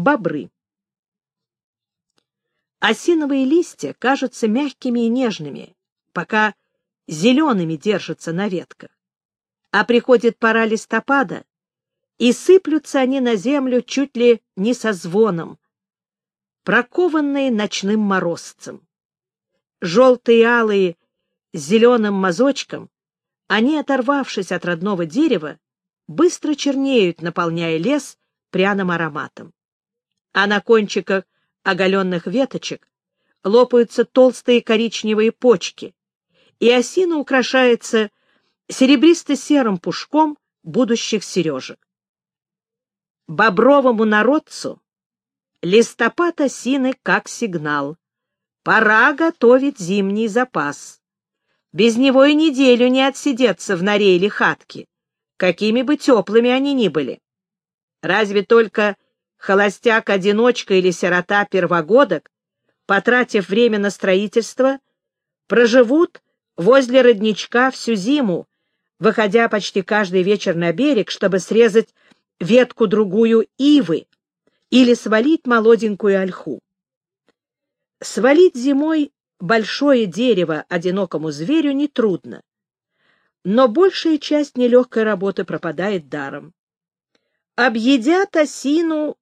Бобры. Осиновые листья кажутся мягкими и нежными, пока зелеными держатся на ветках. А приходит пора листопада, и сыплются они на землю чуть ли не со звоном, прокованные ночным морозцем. Желтые и алые с зеленым мазочком, они, оторвавшись от родного дерева, быстро чернеют, наполняя лес пряным ароматом. А на кончиках оголенных веточек лопаются толстые коричневые почки, и осина украшается серебристо-серым пушком будущих сережек. Бобровому народцу листопад осины как сигнал. Пора готовить зимний запас. Без него и неделю не отсидеться в норе или хатке, какими бы теплыми они ни были. Разве только холостяк-одиночка или сирота-первогодок, потратив время на строительство, проживут возле родничка всю зиму, выходя почти каждый вечер на берег, чтобы срезать ветку-другую ивы или свалить молоденькую ольху. Свалить зимой большое дерево одинокому зверю нетрудно, но большая часть нелегкой работы пропадает даром. Объедят осину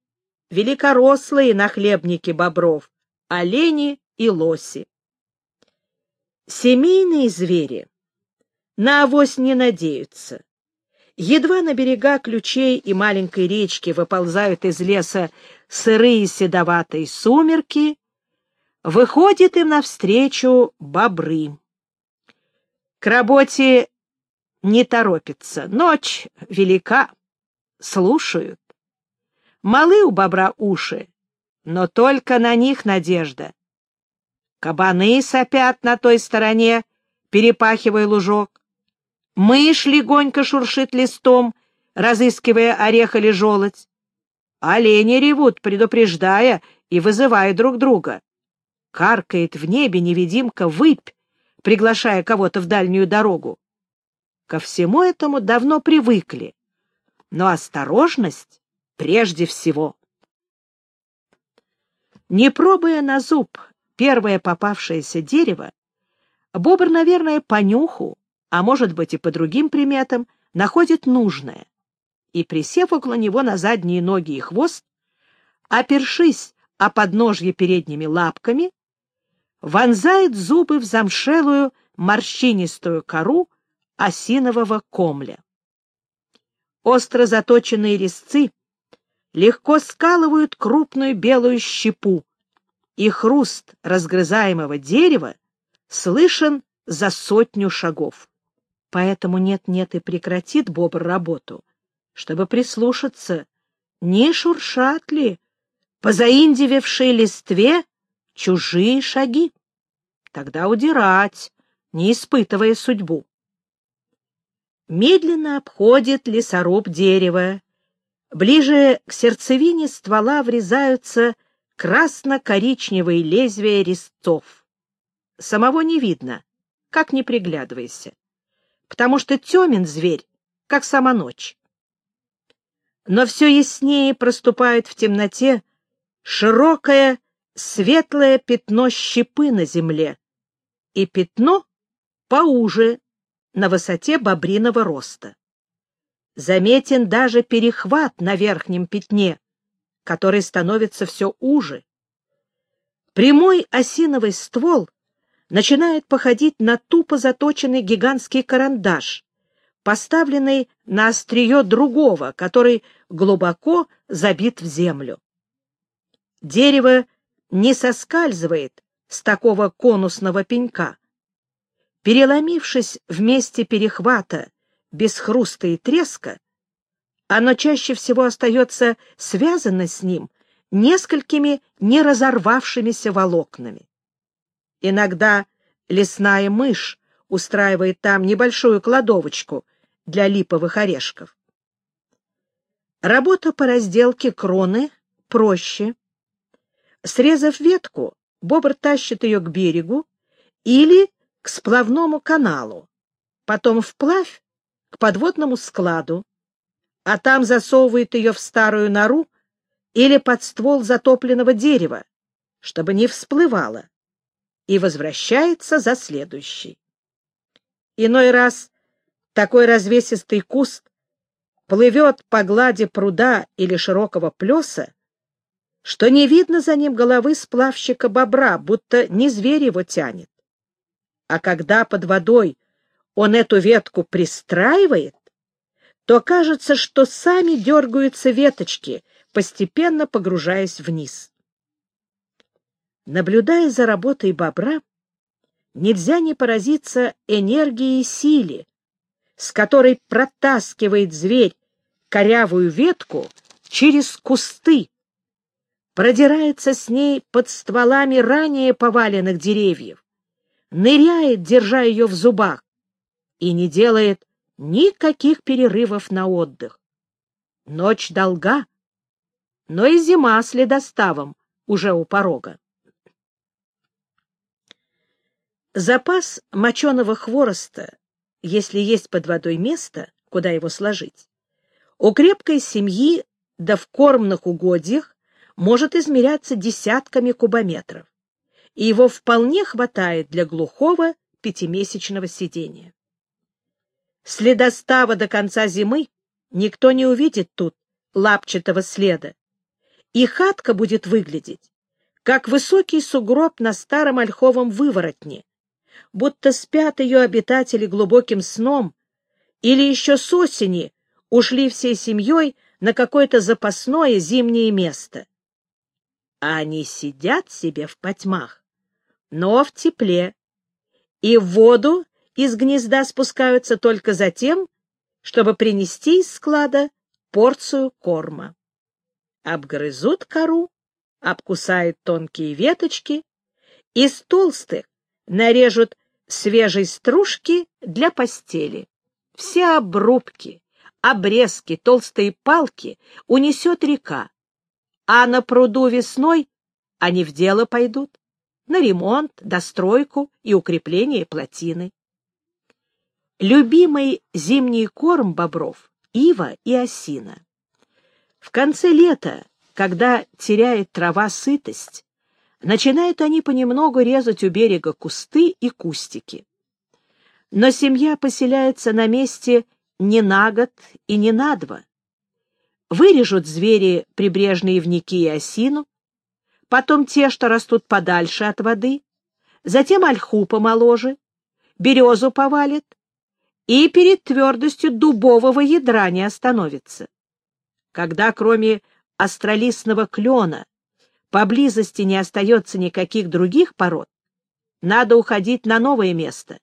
великорослые нахлебники бобров, олени и лоси. Семейные звери на авось не надеются. Едва на берега ключей и маленькой речки выползают из леса сырые седоватые сумерки, выходит им навстречу бобры. К работе не торопится, ночь велика, слушают. Малы у бобра уши, но только на них надежда. Кабаны сопят на той стороне, перепахивая лужок. Мышь легонько шуршит листом, разыскивая орех или желудь. Олени ревут, предупреждая и вызывая друг друга. Каркает в небе невидимка выпь, приглашая кого-то в дальнюю дорогу. Ко всему этому давно привыкли, но осторожность прежде всего. Не пробуя на зуб первое попавшееся дерево, бобр, наверное, по нюху, а может быть и по другим приметам, находит нужное, и, присев около него на задние ноги и хвост, опершись о подножье передними лапками, вонзает зубы в замшелую морщинистую кору осинового комля. Остро заточенные резцы легко скалывают крупную белую щепу, и хруст разгрызаемого дерева слышен за сотню шагов. Поэтому нет-нет и прекратит бобр работу, чтобы прислушаться, не шуршат ли по заиндивевшей листве чужие шаги. Тогда удирать, не испытывая судьбу. Медленно обходит лесоруб дерево, Ближе к сердцевине ствола врезаются красно-коричневые лезвия резцов. Самого не видно, как не приглядывайся, потому что темен зверь, как сама ночь. Но все яснее проступает в темноте широкое светлое пятно щепы на земле и пятно поуже на высоте бобриного роста заметен даже перехват на верхнем пятне, который становится все уже. Прямой осиновый ствол начинает походить на тупо заточенный гигантский карандаш, поставленный на острие другого, который глубоко забит в землю. Дерево не соскальзывает с такого конусного пенька. Переломившись в месте перехвата без хруста и треска, оно чаще всего остается связано с ним несколькими неразорвавшимися волокнами. Иногда лесная мышь устраивает там небольшую кладовочку для липовых орешков. Работа по разделке кроны проще. Срезав ветку, бобр тащит ее к берегу или к сплавному каналу, потом вплавь к подводному складу, а там засовывает ее в старую нору или под ствол затопленного дерева, чтобы не всплывало, и возвращается за следующий. Иной раз такой развесистый куст плывет по глади пруда или широкого плеса, что не видно за ним головы сплавщика бобра, будто не зверь его тянет. А когда под водой он эту ветку пристраивает, то кажется, что сами дергаются веточки, постепенно погружаясь вниз. Наблюдая за работой бобра, нельзя не поразиться энергии и силе, с которой протаскивает зверь корявую ветку через кусты, продирается с ней под стволами ранее поваленных деревьев, ныряет, держа ее в зубах, и не делает никаких перерывов на отдых. Ночь долга, но и зима с ледоставом уже у порога. Запас моченого хвороста, если есть под водой место, куда его сложить, у крепкой семьи да в кормных угодьях может измеряться десятками кубометров, и его вполне хватает для глухого пятимесячного сидения. С ледостава до конца зимы никто не увидит тут лапчатого следа, и хатка будет выглядеть, как высокий сугроб на старом ольховом выворотне, будто спят ее обитатели глубоким сном или еще с осени ушли всей семьей на какое-то запасное зимнее место. А они сидят себе в потьмах, но в тепле, и в воду из гнезда спускаются только за тем, чтобы принести из склада порцию корма. Обгрызут кору, обкусают тонкие веточки, из толстых нарежут свежей стружки для постели. Все обрубки, обрезки, толстые палки унесет река, а на пруду весной они в дело пойдут, на ремонт, достройку и укрепление плотины. Любимый зимний корм бобров — ива и осина. В конце лета, когда теряет трава сытость, начинают они понемногу резать у берега кусты и кустики. Но семья поселяется на месте не на год и не на два. Вырежут звери прибрежные вники и осину, потом те, что растут подальше от воды, затем ольху помоложе, березу повалят, и перед твердостью дубового ядра не остановится. Когда кроме остролистного клена поблизости не остается никаких других пород, надо уходить на новое место,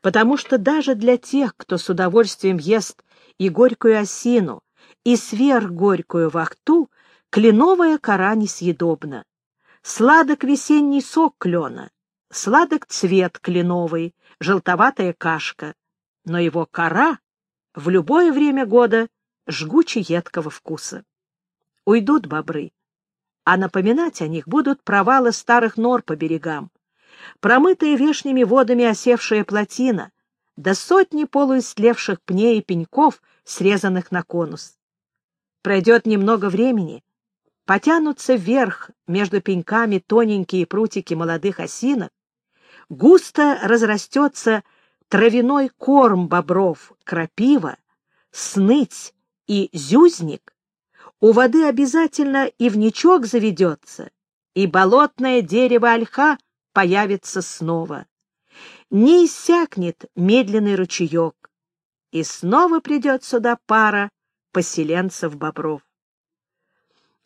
потому что даже для тех, кто с удовольствием ест и горькую осину, и сверхгорькую вахту, кленовая кора несъедобна. Сладок весенний сок клена, сладок цвет кленовый, желтоватая кашка, но его кора в любое время года жгуче едкого вкуса. Уйдут бобры, а напоминать о них будут провалы старых нор по берегам, промытая вешними водами осевшая плотина, до сотни полуистлевших пней и пеньков, срезанных на конус. Пройдет немного времени, потянутся вверх между пеньками тоненькие прутики молодых осинок, густо разрастется травяной корм бобров, крапива, сныть и зюзник, у воды обязательно и вничок заведется, и болотное дерево ольха появится снова. Не иссякнет медленный ручеек, и снова придет сюда пара поселенцев бобров.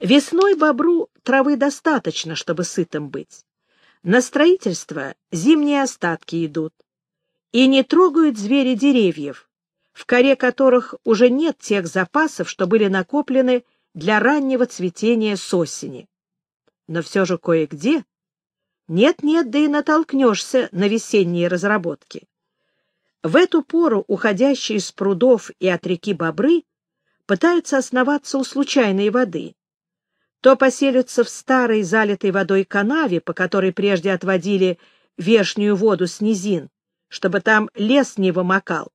Весной бобру травы достаточно, чтобы сытым быть. На строительство зимние остатки идут, и не трогают звери деревьев, в коре которых уже нет тех запасов, что были накоплены для раннего цветения с осени. Но все же кое-где нет-нет, да и натолкнешься на весенние разработки. В эту пору уходящие из прудов и от реки бобры пытаются основаться у случайной воды. То поселятся в старой залитой водой канаве, по которой прежде отводили верхнюю воду с низин, чтобы там лес не вымокал,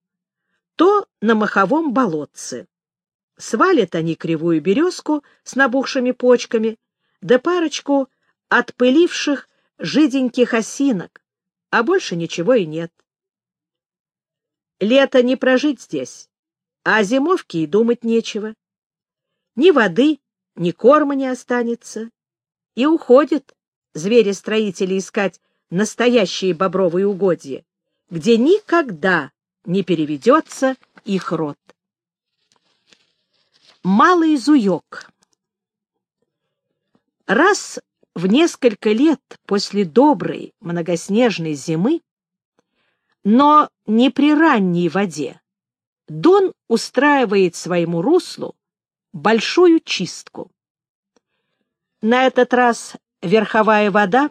то на маховом болотце. Свалят они кривую березку с набухшими почками, да парочку отпыливших жиденьких осинок, а больше ничего и нет. Лето не прожить здесь, а о зимовке и думать нечего. Ни воды, ни корма не останется. И уходят звери-строители искать настоящие бобровые угодья, где никогда не переведется их род. Малый зуёк Раз в несколько лет после доброй многоснежной зимы, но не при ранней воде, Дон устраивает своему руслу большую чистку. На этот раз верховая вода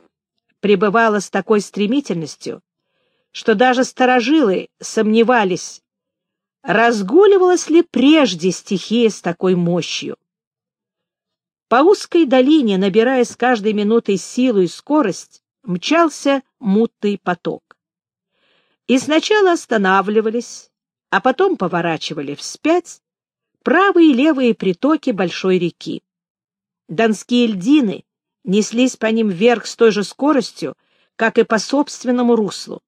пребывала с такой стремительностью, что даже старожилы сомневались, разгуливалась ли прежде стихия с такой мощью. По узкой долине, набирая с каждой минутой силу и скорость, мчался мутный поток. И сначала останавливались, а потом поворачивали вспять правые и левые притоки большой реки. Донские льдины неслись по ним вверх с той же скоростью, как и по собственному руслу.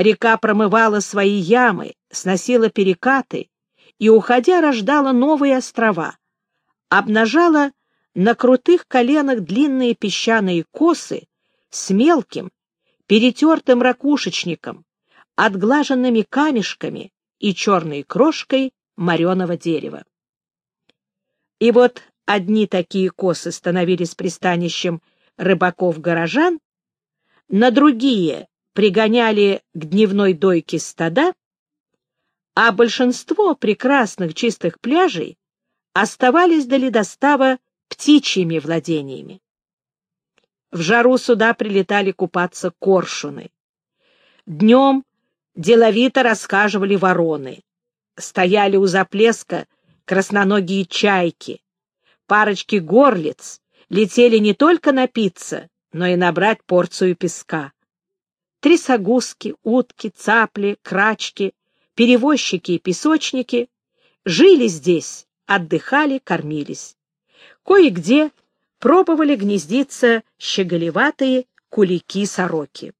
Река промывала свои ямы, сносила перекаты и, уходя, рождала новые острова, обнажала на крутых коленах длинные песчаные косы с мелким, перетертым ракушечником, отглаженными камешками и черной крошкой мореного дерева. И вот одни такие косы становились пристанищем рыбаков-горожан, на другие пригоняли к дневной дойке стада, а большинство прекрасных чистых пляжей оставались до ледостава птичьими владениями. В жару сюда прилетали купаться коршуны. Днем деловито рассказывали вороны. Стояли у заплеска красноногие чайки. Парочки горлиц летели не только напиться, но и набрать порцию песка трясогузки, утки, цапли, крачки, перевозчики и песочники жили здесь, отдыхали, кормились. Кое-где пробовали гнездиться щеголеватые кулики-сороки.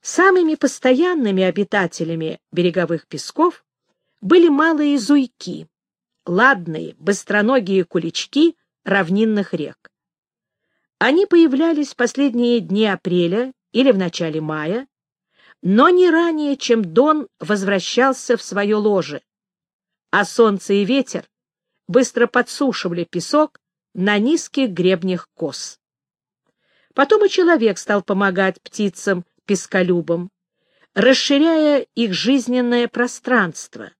Самыми постоянными обитателями береговых песков были малые зуйки, ладные, быстроногие кулички равнинных рек. Они появлялись в последние дни апреля или в начале мая, но не ранее, чем Дон возвращался в свое ложе, а солнце и ветер быстро подсушивали песок на низких гребнях кос. Потом и человек стал помогать птицам-песколюбам, расширяя их жизненное пространство.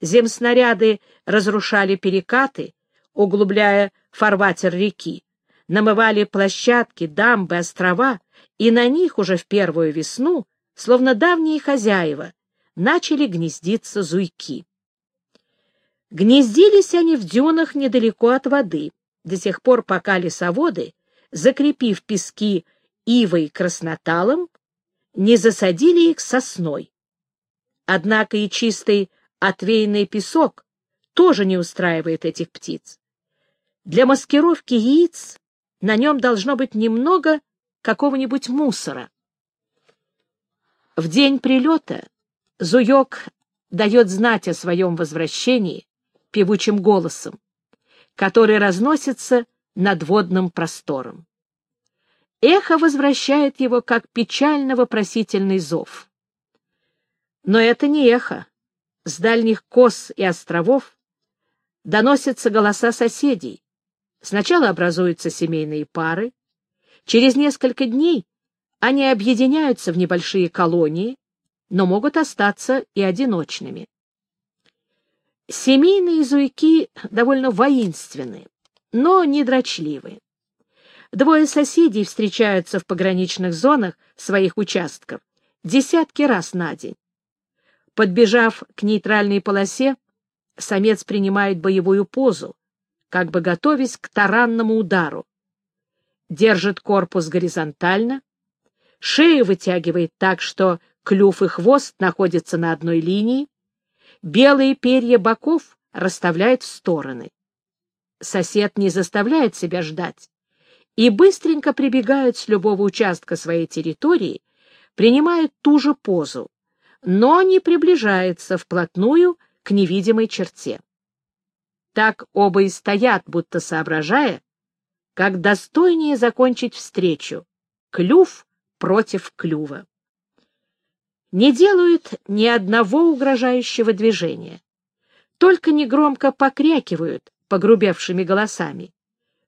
Земснаряды разрушали перекаты, углубляя фарватер реки, намывали площадки, дамбы, острова, и на них уже в первую весну, словно давние хозяева, начали гнездиться зуйки. Гнездились они в дюнах недалеко от воды, до тех пор, пока лесоводы, закрепив пески ивой красноталом, не засадили их сосной. Однако и чистый отвеянный песок тоже не устраивает этих птиц. Для маскировки яиц на нем должно быть немного какого-нибудь мусора. В день прилета Зуёк дает знать о своем возвращении певучим голосом, который разносится над водным простором. Эхо возвращает его, как печально-вопросительный зов. Но это не эхо. С дальних кос и островов доносятся голоса соседей. Сначала образуются семейные пары, Через несколько дней они объединяются в небольшие колонии, но могут остаться и одиночными. Семейные зуйки довольно воинственны, но не дрочливы. Двое соседей встречаются в пограничных зонах своих участков десятки раз на день. Подбежав к нейтральной полосе, самец принимает боевую позу, как бы готовясь к таранному удару, держит корпус горизонтально, шею вытягивает так, что клюв и хвост находятся на одной линии, белые перья боков расставляет в стороны. Сосед не заставляет себя ждать и быстренько прибегает с любого участка своей территории, принимает ту же позу, но не приближается вплотную к невидимой черте. Так оба и стоят, будто соображая, как достойнее закончить встречу, клюв против клюва. Не делают ни одного угрожающего движения, только негромко покрякивают погрубевшими голосами,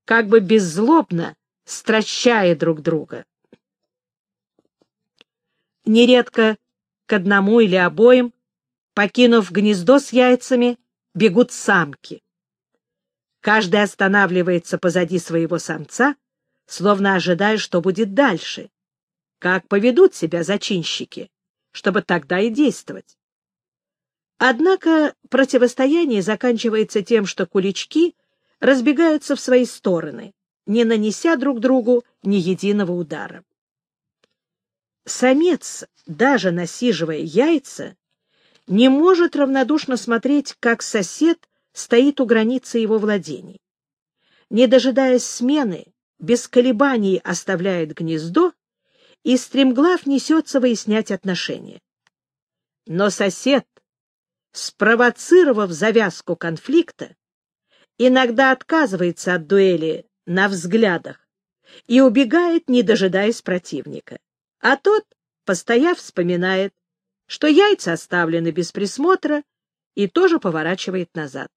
как бы беззлобно стращая друг друга. Нередко к одному или обоим, покинув гнездо с яйцами, бегут самки. Каждый останавливается позади своего самца, словно ожидая, что будет дальше, как поведут себя зачинщики, чтобы тогда и действовать. Однако противостояние заканчивается тем, что кулички разбегаются в свои стороны, не нанеся друг другу ни единого удара. Самец, даже насиживая яйца, не может равнодушно смотреть, как сосед стоит у границы его владений. Не дожидаясь смены, без колебаний оставляет гнездо и стремглав несется выяснять отношения. Но сосед, спровоцировав завязку конфликта, иногда отказывается от дуэли на взглядах и убегает, не дожидаясь противника. А тот, постояв, вспоминает, что яйца оставлены без присмотра, и тоже поворачивает назад.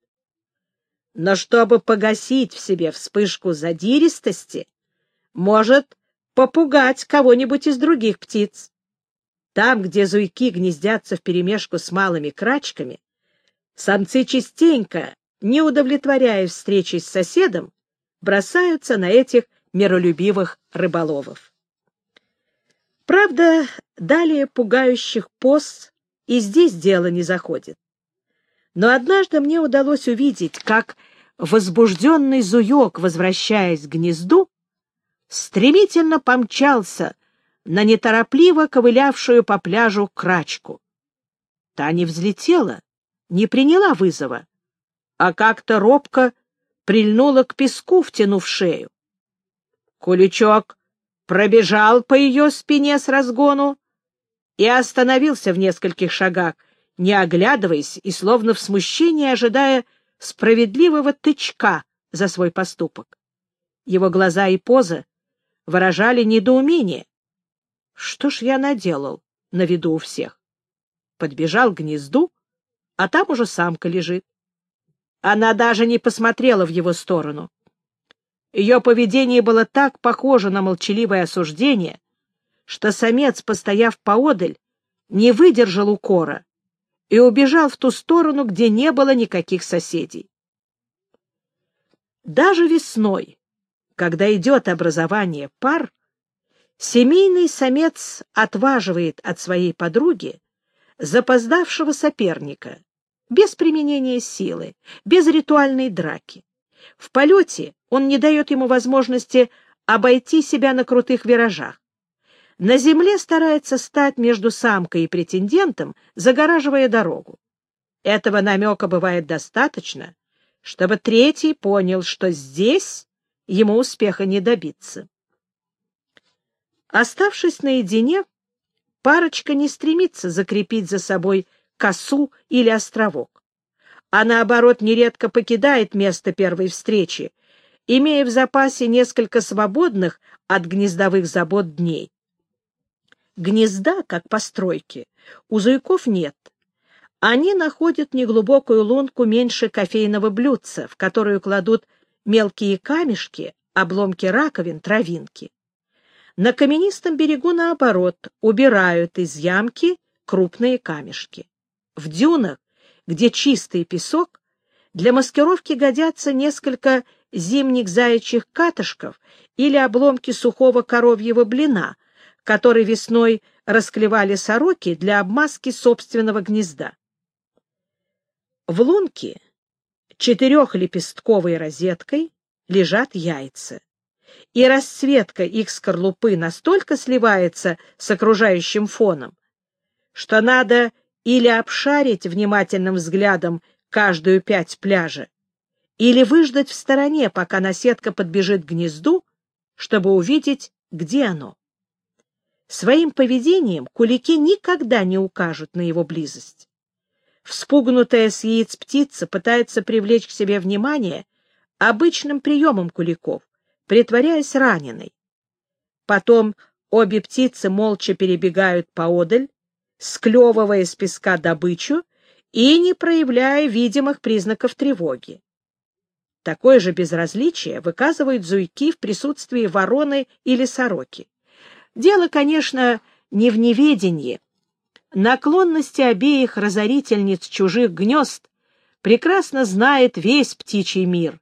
Но чтобы погасить в себе вспышку задиристости, может попугать кого-нибудь из других птиц. Там, где зуйки гнездятся вперемешку с малыми крачками, самцы частенько, не удовлетворяясь встречей с соседом, бросаются на этих миролюбивых рыболовов. Правда, далее пугающих поз и здесь дело не заходит. Но однажды мне удалось увидеть, как возбужденный зуек, возвращаясь к гнезду, стремительно помчался на неторопливо ковылявшую по пляжу крачку. Та не взлетела, не приняла вызова, а как-то робко прильнула к песку, втянув шею. Куличок пробежал по ее спине с разгону и остановился в нескольких шагах, не оглядываясь и словно в смущении ожидая справедливого тычка за свой поступок. Его глаза и поза выражали недоумение. Что ж я наделал на виду у всех? Подбежал к гнезду, а там уже самка лежит. Она даже не посмотрела в его сторону. Ее поведение было так похоже на молчаливое осуждение, что самец, постояв поодаль, не выдержал укора и убежал в ту сторону, где не было никаких соседей. Даже весной, когда идет образование пар, семейный самец отваживает от своей подруги запоздавшего соперника, без применения силы, без ритуальной драки. В полете он не дает ему возможности обойти себя на крутых виражах. На земле старается стать между самкой и претендентом, загораживая дорогу. Этого намека бывает достаточно, чтобы третий понял, что здесь ему успеха не добиться. Оставшись наедине, парочка не стремится закрепить за собой косу или островок, а наоборот нередко покидает место первой встречи, имея в запасе несколько свободных от гнездовых забот дней. Гнезда, как постройки, у зуйков нет. Они находят неглубокую лунку меньше кофейного блюдца, в которую кладут мелкие камешки, обломки раковин, травинки. На каменистом берегу, наоборот, убирают из ямки крупные камешки. В дюнах, где чистый песок, для маскировки годятся несколько зимних заячьих катышков или обломки сухого коровьего блина, который весной расклевали сороки для обмазки собственного гнезда. В лунке четырехлепестковой розеткой лежат яйца, и расцветка их скорлупы настолько сливается с окружающим фоном, что надо или обшарить внимательным взглядом каждую пять пляжа, или выждать в стороне, пока наседка подбежит к гнезду, чтобы увидеть, где оно. Своим поведением кулики никогда не укажут на его близость. Вспугнутая с яиц птица пытается привлечь к себе внимание обычным приемом куликов, притворяясь раненой. Потом обе птицы молча перебегают поодаль, склевывая с песка добычу и не проявляя видимых признаков тревоги. Такое же безразличие выказывают зуйки в присутствии вороны или сороки. Дело, конечно, не в неведении. Наклонности обеих разорительниц чужих гнезд прекрасно знает весь птичий мир.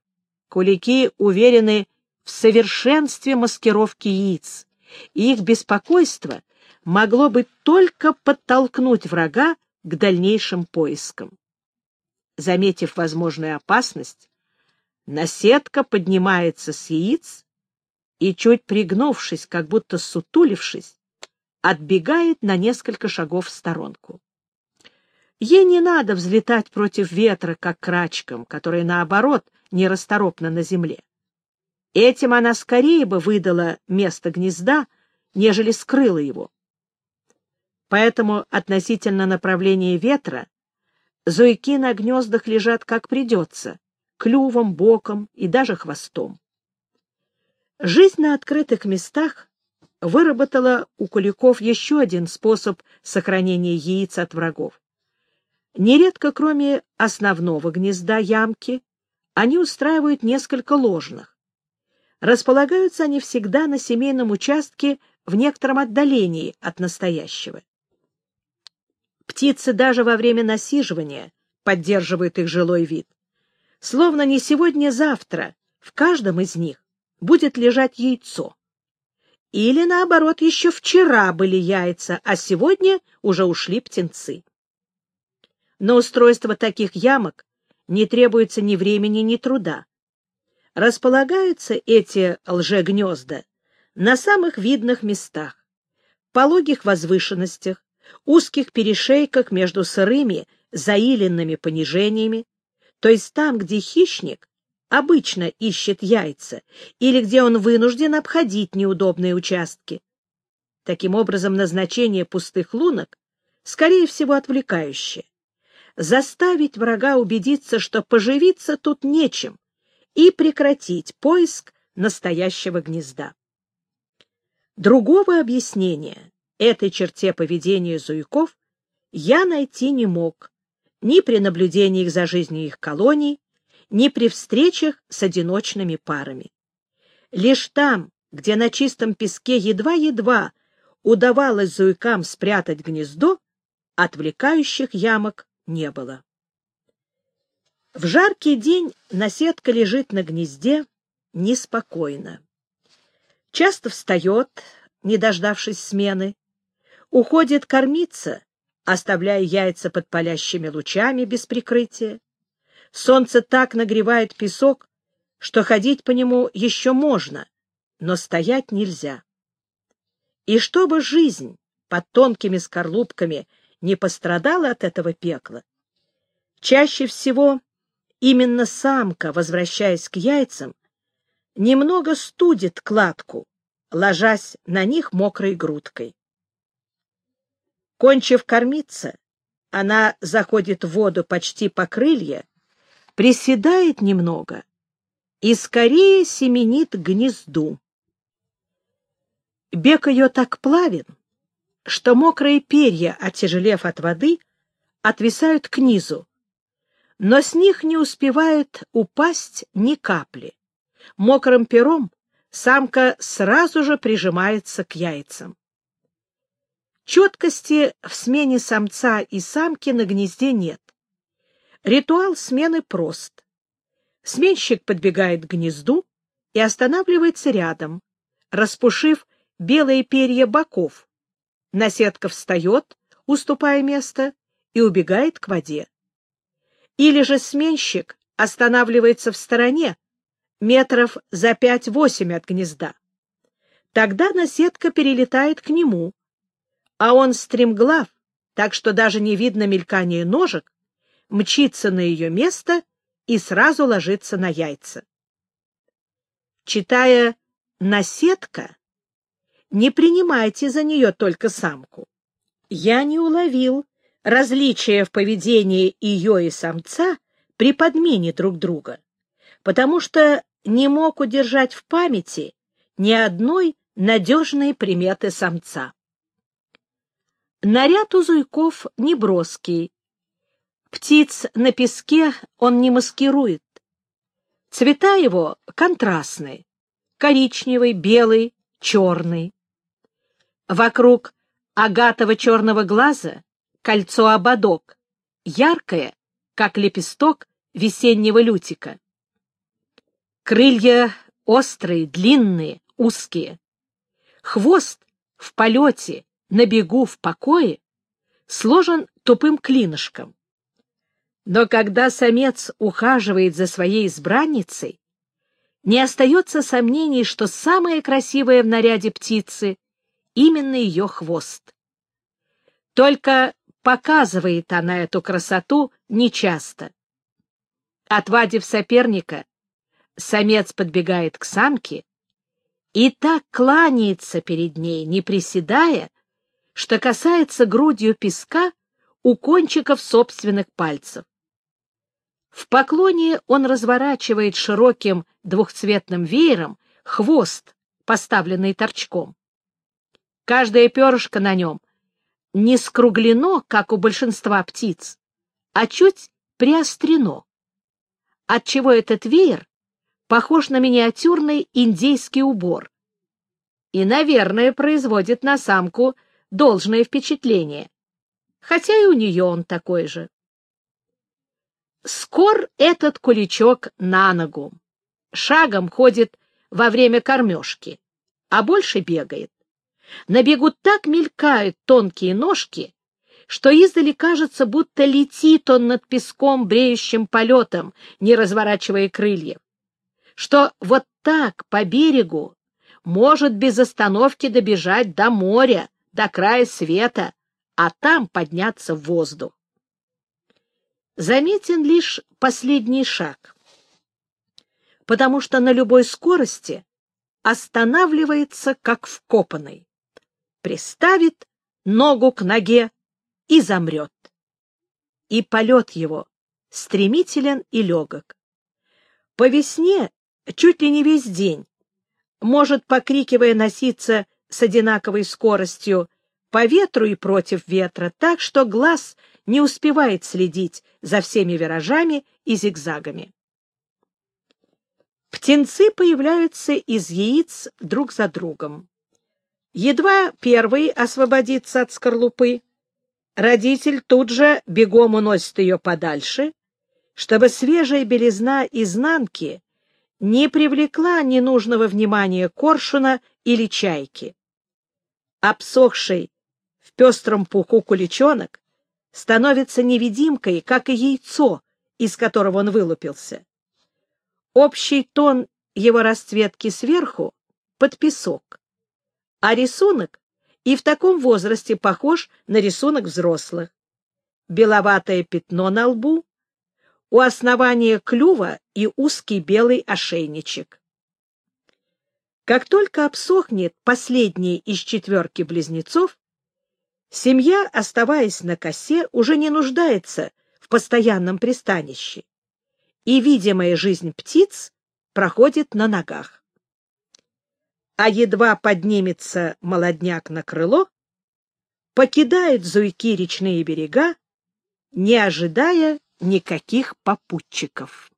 Кулики уверены в совершенстве маскировки яиц, и их беспокойство могло бы только подтолкнуть врага к дальнейшим поискам. Заметив возможную опасность, наседка поднимается с яиц и, чуть пригнувшись, как будто сутулившись, отбегает на несколько шагов в сторонку. Ей не надо взлетать против ветра, как крачкам, которые, наоборот, нерасторопны на земле. Этим она скорее бы выдала место гнезда, нежели скрыла его. Поэтому относительно направления ветра зуйки на гнездах лежат как придется, клювом, боком и даже хвостом. Жизнь на открытых местах выработала у куликов еще один способ сохранения яиц от врагов. Нередко, кроме основного гнезда ямки, они устраивают несколько ложных. Располагаются они всегда на семейном участке в некотором отдалении от настоящего. Птицы даже во время насиживания поддерживают их жилой вид. Словно не сегодня-завтра в каждом из них будет лежать яйцо. Или, наоборот, еще вчера были яйца, а сегодня уже ушли птенцы. На устройство таких ямок не требуется ни времени, ни труда. Располагаются эти лжегнезда на самых видных местах, пологих возвышенностях, узких перешейках между сырыми, заиленными понижениями, то есть там, где хищник обычно ищет яйца, или где он вынужден обходить неудобные участки. Таким образом, назначение пустых лунок, скорее всего, отвлекающее. Заставить врага убедиться, что поживиться тут нечем, и прекратить поиск настоящего гнезда. Другого объяснения этой черте поведения зуйков я найти не мог ни при наблюдении за жизнью их колоний, ни при встречах с одиночными парами. Лишь там, где на чистом песке едва-едва удавалось зуйкам спрятать гнездо, отвлекающих ямок не было. В жаркий день наседка лежит на гнезде неспокойно. Часто встает, не дождавшись смены, уходит кормиться, оставляя яйца под палящими лучами без прикрытия, Солнце так нагревает песок, что ходить по нему еще можно, но стоять нельзя. И чтобы жизнь под тонкими скорлупками не пострадала от этого пекла, чаще всего именно самка, возвращаясь к яйцам, немного студит кладку, ложась на них мокрой грудкой. Кончив кормиться, она заходит в воду почти по крылья приседает немного и скорее семенит гнезду. Бег ее так плавен, что мокрые перья, отяжелев от воды, отвисают к низу, но с них не успевает упасть ни капли. Мокрым пером самка сразу же прижимается к яйцам. Четкости в смене самца и самки на гнезде нет. Ритуал смены прост. Сменщик подбегает к гнезду и останавливается рядом, распушив белые перья боков. Наседка встает, уступая место, и убегает к воде. Или же сменщик останавливается в стороне, метров за пять-восемь от гнезда. Тогда наседка перелетает к нему, а он стремглав, так что даже не видно мелькания ножек, мчится на ее место и сразу ложится на яйца. Читая «наседка», не принимайте за нее только самку. Я не уловил различия в поведении ее и самца при подмене друг друга, потому что не мог удержать в памяти ни одной надежной приметы самца. Наряд у зуйков неброский. Птиц на песке он не маскирует. Цвета его контрастные — коричневый, белый, черный. Вокруг агатово-черного глаза кольцо-ободок, яркое, как лепесток весеннего лютика. Крылья острые, длинные, узкие. Хвост в полете, на бегу, в покое сложен тупым клинышком. Но когда самец ухаживает за своей избранницей, не остается сомнений, что самое красивое в наряде птицы — именно ее хвост. Только показывает она эту красоту нечасто. Отвадив соперника, самец подбегает к самке и так кланяется перед ней, не приседая, что касается грудью песка у кончиков собственных пальцев. В поклоне он разворачивает широким двухцветным веером хвост, поставленный торчком. Каждое перышко на нем не скруглено, как у большинства птиц, а чуть приострено, отчего этот веер похож на миниатюрный индейский убор и, наверное, производит на самку должное впечатление, хотя и у нее он такой же. Скор этот куличок на ногу, шагом ходит во время кормежки, а больше бегает. На бегу так мелькают тонкие ножки, что издали кажется, будто летит он над песком бреющим полетом, не разворачивая крыльев, что вот так по берегу может без остановки добежать до моря, до края света, а там подняться в воздух заметен лишь последний шаг, потому что на любой скорости останавливается как вкопанный, приставит ногу к ноге и замрет. И полет его стремителен и легок. По весне чуть ли не весь день может, покрикивая, носиться с одинаковой скоростью по ветру и против ветра, так что глаз не успевает следить за всеми виражами и зигзагами. Птенцы появляются из яиц друг за другом. Едва первый освободится от скорлупы, родитель тут же бегом уносит ее подальше, чтобы свежая белизна изнанки не привлекла ненужного внимания коршуна или чайки. Обсохший в пестром пуху куличонок становится невидимкой, как и яйцо, из которого он вылупился. Общий тон его расцветки сверху — под песок, а рисунок и в таком возрасте похож на рисунок взрослых. Беловатое пятно на лбу, у основания клюва и узкий белый ошейничек. Как только обсохнет последний из четверки близнецов, Семья, оставаясь на косе, уже не нуждается в постоянном пристанище, и видимая жизнь птиц проходит на ногах. А едва поднимется молодняк на крыло, покидает зуйки речные берега, не ожидая никаких попутчиков.